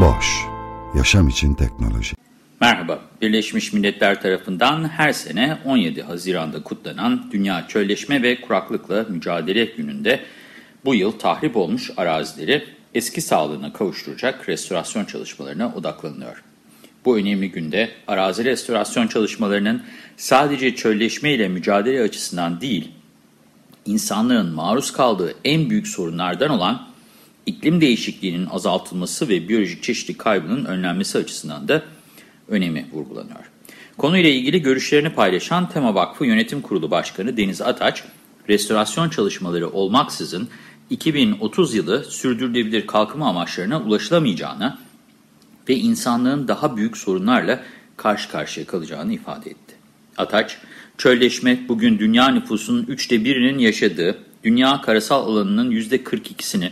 Boş, yaşam için teknoloji. Merhaba, Birleşmiş Milletler tarafından her sene 17 Haziran'da kutlanan Dünya Çölleşme ve Kuraklıkla Mücadele Günü'nde bu yıl tahrip olmuş arazileri eski sağlığına kavuşturacak restorasyon çalışmalarına odaklanılıyor. Bu önemli günde arazi restorasyon çalışmalarının sadece çölleşme ile mücadele açısından değil, insanların maruz kaldığı en büyük sorunlardan olan iklim değişikliğinin azaltılması ve biyolojik çeşitlilik kaybının önlenmesi açısından da önemi vurgulanıyor. Konuyla ilgili görüşlerini paylaşan Tema Vakfı Yönetim Kurulu Başkanı Deniz Ataç, restorasyon çalışmaları olmaksızın 2030 yılı sürdürülebilir kalkınma amaçlarına ulaşılamayacağını ve insanlığın daha büyük sorunlarla karşı karşıya kalacağını ifade etti. Ataç, çölleşme bugün dünya nüfusunun üçte birinin yaşadığı, dünya karasal alanının %42'sini,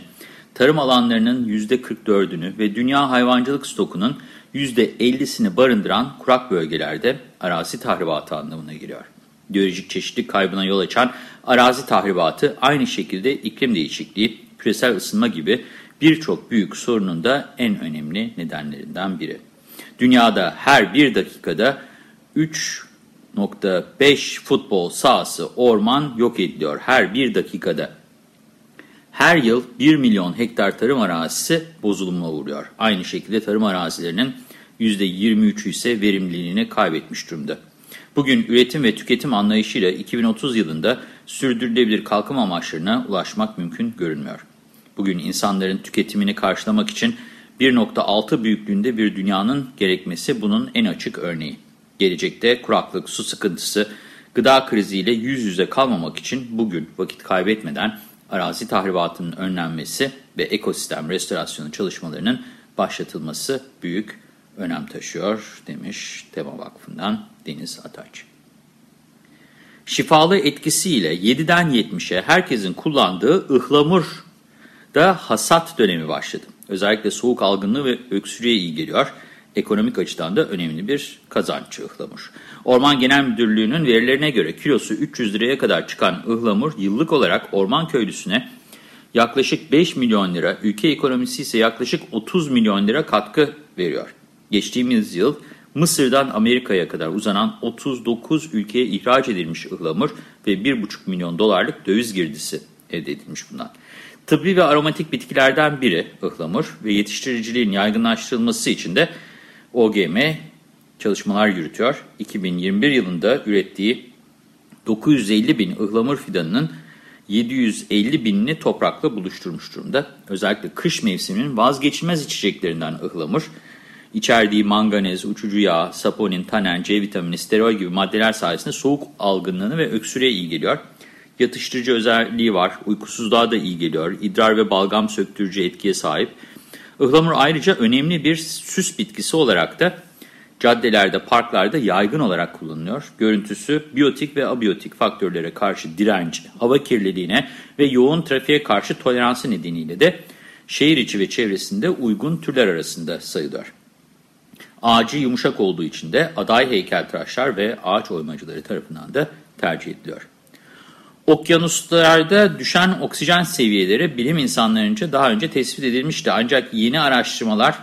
tarım alanlarının %44'ünü ve dünya hayvancılık stokunun %50'sini barındıran kurak bölgelerde arazi tahribatı anlamına geliyor. Biyolojik çeşitlilik kaybına yol açan arazi tahribatı aynı şekilde iklim değişikliği, küresel ısınma gibi birçok büyük sorunun da en önemli nedenlerinden biri. Dünyada her bir dakikada 3.5 futbol sahası orman yok ediliyor her bir dakikada. Her yıl 1 milyon hektar tarım arazisi bozuluma uğruyor. Aynı şekilde tarım arazilerinin %23'ü ise verimliliğini kaybetmiş durumda. Bugün üretim ve tüketim anlayışıyla 2030 yılında sürdürülebilir kalkınma amaçlarına ulaşmak mümkün görünmüyor. Bugün insanların tüketimini karşılamak için 1.6 büyüklüğünde bir dünyanın gerekmesi bunun en açık örneği. Gelecekte kuraklık, su sıkıntısı, gıda kriziyle yüz yüze kalmamak için bugün vakit kaybetmeden arazi tahribatının önlenmesi ve ekosistem restorasyonu çalışmalarının başlatılması büyük önem taşıyor demiş Tema Vakfı'ndan Deniz Ataç. Şifalı etkisiyle 7'den 70'e herkesin kullandığı ıhlamur da hasat dönemi başladı. Özellikle soğuk algınlığı ve öksürüğe iyi geliyor. Ekonomik açıdan da önemli bir kazanç ıhlamur. Orman Genel Müdürlüğü'nün verilerine göre kilosu 300 liraya kadar çıkan ıhlamur yıllık olarak orman köylüsüne yaklaşık 5 milyon lira, ülke ekonomisi ise yaklaşık 30 milyon lira katkı veriyor. Geçtiğimiz yıl Mısır'dan Amerika'ya kadar uzanan 39 ülkeye ihraç edilmiş ıhlamur ve 1,5 milyon dolarlık döviz girdisi elde edilmiş bundan. Tıbbi ve aromatik bitkilerden biri ıhlamur ve yetiştiriciliğin yaygınlaştırılması için de OGM çalışmalar yürütüyor. 2021 yılında ürettiği 950 bin ıhlamur fidanının 750 binini toprakla buluşturmuş durumda. Özellikle kış mevsiminin vazgeçilmez içeceklerinden ıhlamur, içerdiği manganez, uçucu yağ, saponin, tanen, C vitamini, sterol gibi maddeler sayesinde soğuk algınlığını ve öksürüğe iyi geliyor. Yatıştırıcı özelliği var, uykusuzluğa da iyi geliyor, idrar ve balgam söktürücü etkiye sahip. Ihlamur ayrıca önemli bir süs bitkisi olarak da caddelerde, parklarda yaygın olarak kullanılıyor. Görüntüsü biyotik ve abiyotik faktörlere karşı direnci, hava kirliliğine ve yoğun trafiğe karşı toleransı nedeniyle de şehir içi ve çevresinde uygun türler arasında sayılıyor. Ağacı yumuşak olduğu için de aday heykeltıraşlar ve ağaç oymacıları tarafından da tercih ediliyor. Okyanuslarda düşen oksijen seviyeleri bilim insanlarınca daha önce tespit edilmişti. Ancak yeni araştırmalar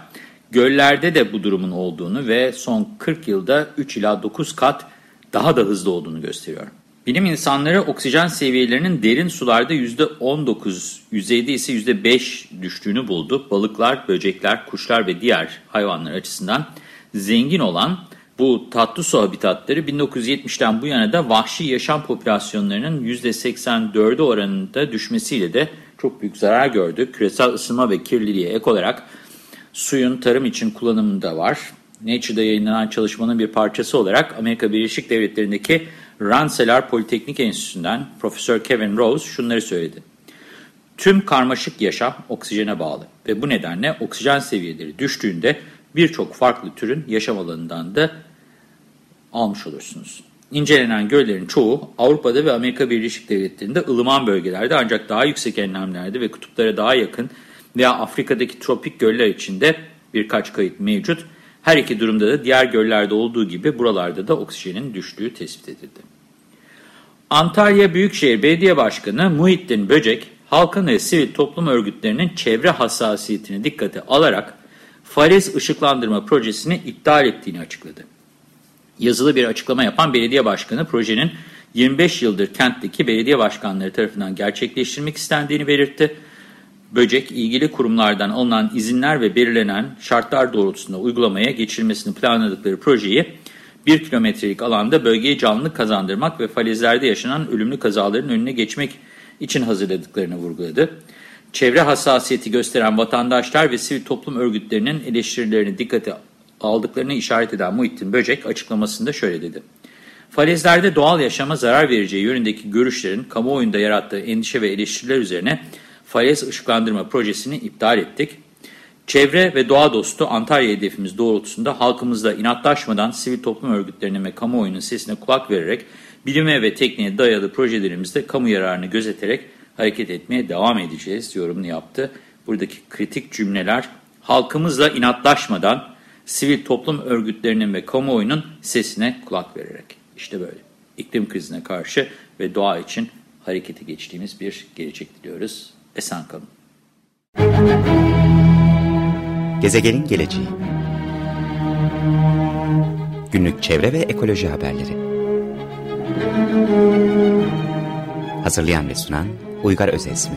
göllerde de bu durumun olduğunu ve son 40 yılda 3 ila 9 kat daha da hızlı olduğunu gösteriyor. Bilim insanları oksijen seviyelerinin derin sularda %19, yüzeyde ise %5 düştüğünü buldu. Balıklar, böcekler, kuşlar ve diğer hayvanlar açısından zengin olan bu tatlı su habitatları 1970'ten bu yana da vahşi yaşam popülasyonlarının %84'ü oranında düşmesiyle de çok büyük zarar gördü. Küresel ısınma ve kirliliğe ek olarak suyun tarım için kullanımında var. Nature'da yayınlanan çalışmanın bir parçası olarak Amerika Birleşik Devletleri'ndeki Rensselaer Politeknik Enstitüsü'nden Profesör Kevin Rose şunları söyledi. Tüm karmaşık yaşam oksijene bağlı ve bu nedenle oksijen seviyeleri düştüğünde birçok farklı türün yaşam alanından da almış olursunuz. İncelenen göllerin çoğu Avrupa'da ve Amerika Birleşik Devletleri'nde ılıman bölgelerde ancak daha yüksek enlemlerde ve kutuplara daha yakın veya Afrika'daki tropik göller içinde birkaç kayıt mevcut. Her iki durumda da diğer göllerde olduğu gibi buralarda da oksijenin düştüğü tespit edildi. Antalya Büyükşehir Belediye Başkanı Muhittin Böcek, halkın ve sivil toplum örgütlerinin çevre hassasiyetini dikkate alarak Fariz ışıklandırma projesini iptal ettiğini açıkladı. Yazılı bir açıklama yapan belediye başkanı projenin 25 yıldır kentteki belediye başkanları tarafından gerçekleştirmek istendiğini belirtti. Böcek, ilgili kurumlardan alınan izinler ve belirlenen şartlar doğrultusunda uygulamaya geçirilmesini planladıkları projeyi 1 kilometrelik alanda bölgeye canlılık kazandırmak ve falezlerde yaşanan ölümlü kazaların önüne geçmek için hazırladıklarını vurguladı. Çevre hassasiyeti gösteren vatandaşlar ve sivil toplum örgütlerinin eleştirilerini dikkate aldıklarını işaret eden Muhittin Böcek açıklamasında şöyle dedi. Falezlerde doğal yaşama zarar vereceği yönündeki görüşlerin kamuoyunda yarattığı endişe ve eleştiriler üzerine falez ışıklandırma projesini iptal ettik. Çevre ve doğa dostu Antalya hedefimiz doğrultusunda halkımızla inatlaşmadan sivil toplum örgütlerine ve kamuoyunun sesine kulak vererek bilime ve tekniğe dayalı projelerimizde kamu yararını gözeterek hareket etmeye devam edeceğiz yorumunu yaptı. Buradaki kritik cümleler halkımızla inatlaşmadan sivil toplum örgütlerinin ve kamuoyunun sesine kulak vererek. İşte böyle iklim krizine karşı ve doğa için harekete geçtiğimiz bir gelecek diliyoruz. Esen kalın. Gezegenin geleceği Günlük çevre ve ekoloji haberleri Hazırlayan ve sunan Uygar Özesmi